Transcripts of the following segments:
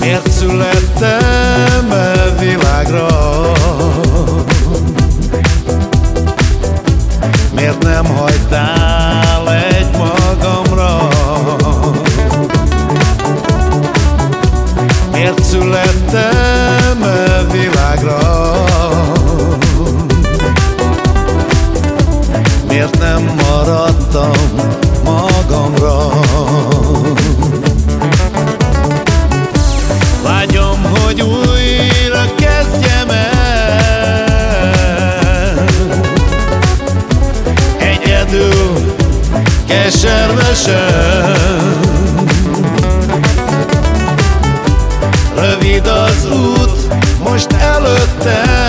Miért születtem e világra? Nem hagytál egy magamra? Miért születtem e világra? nem maradtam magamra. Vágyom, hogy újra kezdjem el. Egyedül, keservesen. Rövid az út most előttem.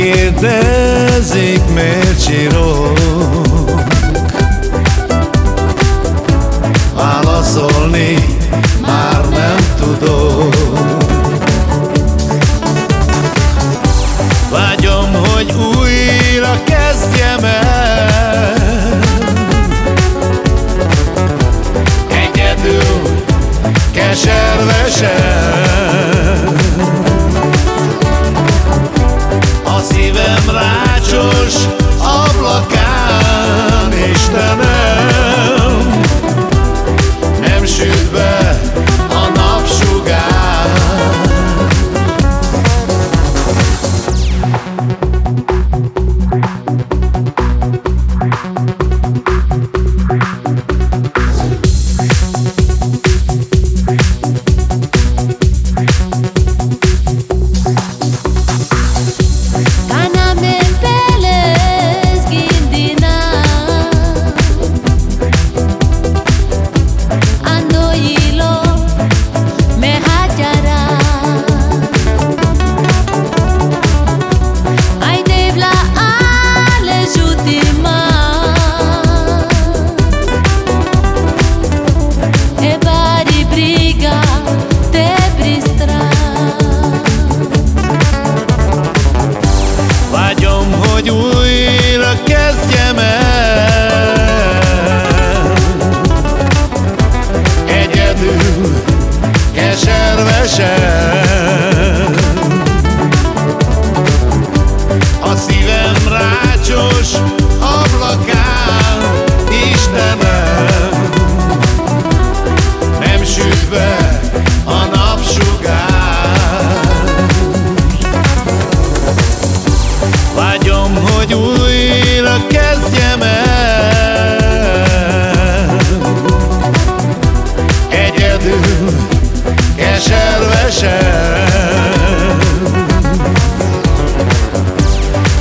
Kirde zikmet rácsos szívesen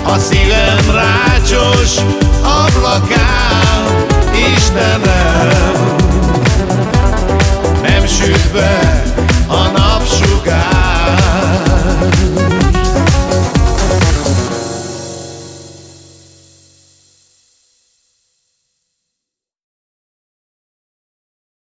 A szívem rácsos ablakán Istenem